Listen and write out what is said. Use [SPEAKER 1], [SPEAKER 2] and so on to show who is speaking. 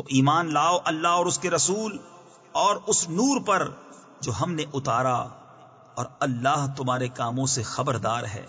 [SPEAKER 1] تو ایمان لاؤ اللہ اور اس کے رسول اور اس نور پر جو ہم نے اتارا اور اللہ تمہارے کاموں سے خبردار ہے۔